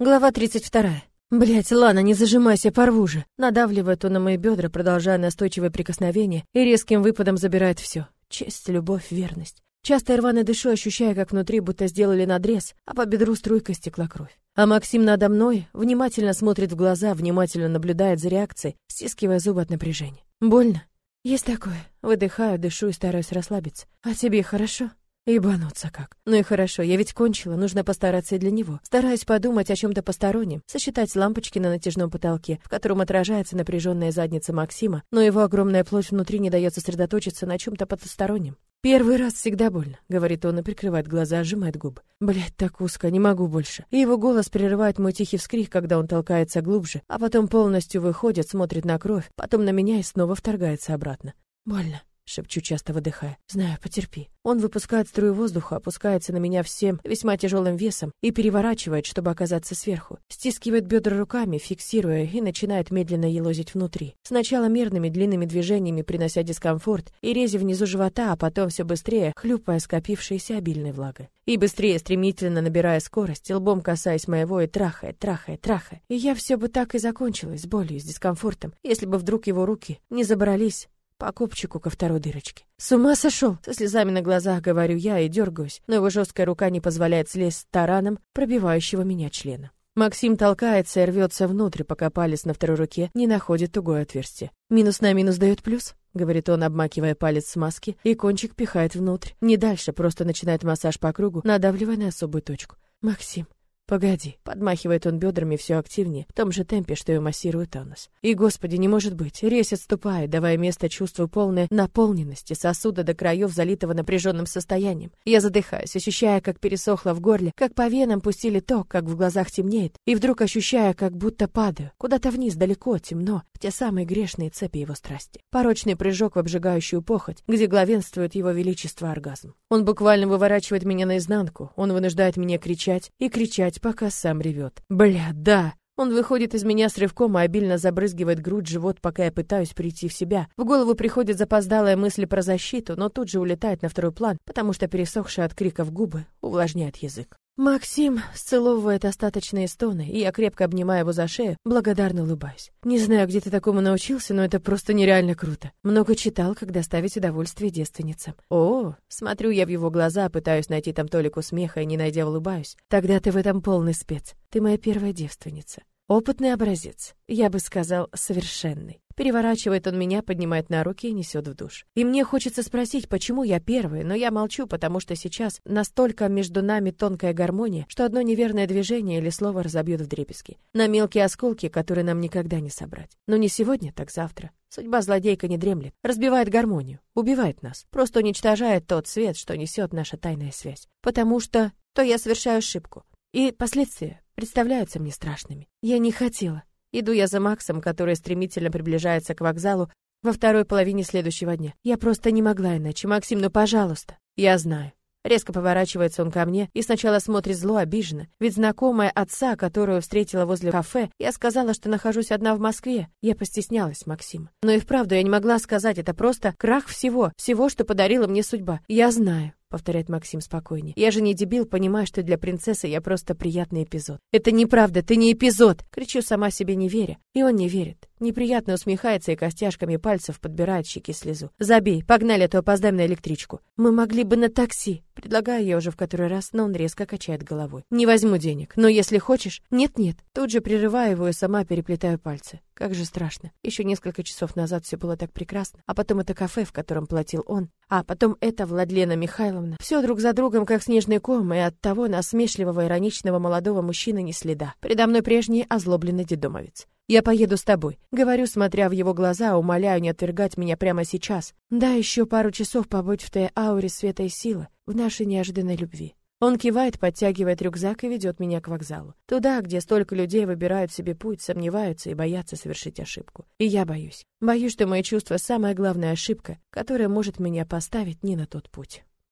Глава 32. Блять, Лана, не зажимайся, порву же. Надавливает он на мои бедра, продолжая настойчивое прикосновение, и резким выпадом забирает все. Честь, любовь, верность. Часто я рвано дышу, ощущая, как внутри будто сделали надрез, а по бедру струйкой стекла кровь. А Максим надо мной внимательно смотрит в глаза, внимательно наблюдает за реакцией, стискивая зубы от напряжения. Больно? Есть такое. Выдыхаю, дышу и стараюсь расслабиться. А тебе хорошо? Ебануться как. Ну и хорошо, я ведь кончила, нужно постараться и для него. Стараюсь подумать о чем-то постороннем, сосчитать лампочки на натяжном потолке, в котором отражается напряженная задница Максима, но его огромная плоть внутри не дает сосредоточиться на чем-то потустороннем. «Первый раз всегда больно», — говорит он и прикрывает глаза, сжимает губы. Блять, так узко, не могу больше. И его голос прерывает мой тихий вскрик, когда он толкается глубже, а потом полностью выходит, смотрит на кровь, потом на меня и снова вторгается обратно. Больно шепчу, часто выдыхая. Знаю, потерпи. Он выпускает струю воздуха, опускается на меня всем весьма тяжелым весом и переворачивает, чтобы оказаться сверху. Стискивает бедра руками, фиксируя, и начинает медленно елозить внутри. Сначала мерными длинными движениями, принося дискомфорт и рези внизу живота, а потом все быстрее, хлюпая скопившейся обильной влагой. И быстрее, стремительно набирая скорость, лбом касаясь моего и трахая, трахая, трахая. И я все бы так и закончилась, с болью, с дискомфортом, если бы вдруг его руки не забрались по копчику ко второй дырочке. «С ума сошел!» Со слезами на глазах говорю я и дергаюсь, но его жесткая рука не позволяет слезть тараном пробивающего меня члена. Максим толкается и рвется внутрь, пока палец на второй руке не находит тугое отверстие. «Минус на минус дает плюс?» — говорит он, обмакивая палец смазки, и кончик пихает внутрь. Не дальше, просто начинает массаж по кругу, надавливая на особую точку. «Максим, «Погоди», — подмахивает он бедрами все активнее, в том же темпе, что и массирует анус. И, господи, не может быть, резь отступает, давая место чувству полной наполненности сосуда до краев, залитого напряженным состоянием. Я задыхаюсь, ощущая, как пересохло в горле, как по венам пустили ток, как в глазах темнеет, и вдруг ощущая, как будто падаю, куда-то вниз, далеко, темно, в те самые грешные цепи его страсти. Порочный прыжок в обжигающую похоть, где главенствует его величество оргазм. Он буквально выворачивает меня наизнанку, он вынуждает меня кричать и кричать, пока сам ревет. Бля, да. Он выходит из меня с рывком и обильно забрызгивает грудь, живот, пока я пытаюсь прийти в себя. В голову приходит запоздалая мысль про защиту, но тут же улетает на второй план, потому что пересохшие от криков губы увлажняет язык. Максим сцеловывает остаточные стоны, и я крепко обнимаю его за шею, благодарно улыбаюсь. Не знаю, где ты такому научился, но это просто нереально круто. Много читал, как доставить удовольствие девственницам. О, смотрю я в его глаза, пытаюсь найти там толику смеха и не найдя улыбаюсь. Тогда ты в этом полный спец. Ты моя первая девственница. Опытный образец. Я бы сказал, совершенный. Переворачивает он меня, поднимает на руки и несет в душ. И мне хочется спросить, почему я первый, но я молчу, потому что сейчас настолько между нами тонкая гармония, что одно неверное движение или слово разобьет вдребезги. На мелкие осколки, которые нам никогда не собрать. Но не сегодня, так завтра. Судьба злодейка не дремлет, разбивает гармонию, убивает нас, просто уничтожает тот свет, что несет наша тайная связь. Потому что то я совершаю ошибку. И последствия представляются мне страшными. Я не хотела. Иду я за Максом, который стремительно приближается к вокзалу во второй половине следующего дня. Я просто не могла иначе. Максим, ну, пожалуйста. Я знаю. Резко поворачивается он ко мне и сначала смотрит зло, обиженно. Ведь знакомая отца, которую встретила возле кафе, я сказала, что нахожусь одна в Москве. Я постеснялась Максима. Но и вправду я не могла сказать, это просто крах всего, всего, что подарила мне судьба. Я знаю повторяет Максим спокойнее. Я же не дебил, понимаю, что для принцессы я просто приятный эпизод. Это неправда, ты не эпизод, кричу сама себе не веря. И он не верит. Неприятно усмехается и костяшками пальцев подбирает щеки слезу. Забей, погнали, а то опоздаем на электричку. Мы могли бы на такси. Предлагаю я уже в который раз, но он резко качает головой. Не возьму денег, но если хочешь... Нет-нет. Тут же прерываю его и сама переплетаю пальцы. Как же страшно. Еще несколько часов назад все было так прекрасно. А потом это кафе, в котором платил он. А потом это Владлена Михайловна. Все друг за другом, как снежный ком, и от того насмешливого, ироничного молодого мужчины ни следа. Предо мной прежний озлобленный дедомовец. Я поеду с тобой. Говорю, смотря в его глаза, умоляю не отвергать меня прямо сейчас. Да, еще пару часов побыть в той ауре света и силы, в нашей неожиданной любви. Он кивает, подтягивает рюкзак и ведет меня к вокзалу. Туда, где столько людей выбирают себе путь, сомневаются и боятся совершить ошибку. И я боюсь. Боюсь, что мои чувства — самая главная ошибка, которая может меня поставить не на тот путь.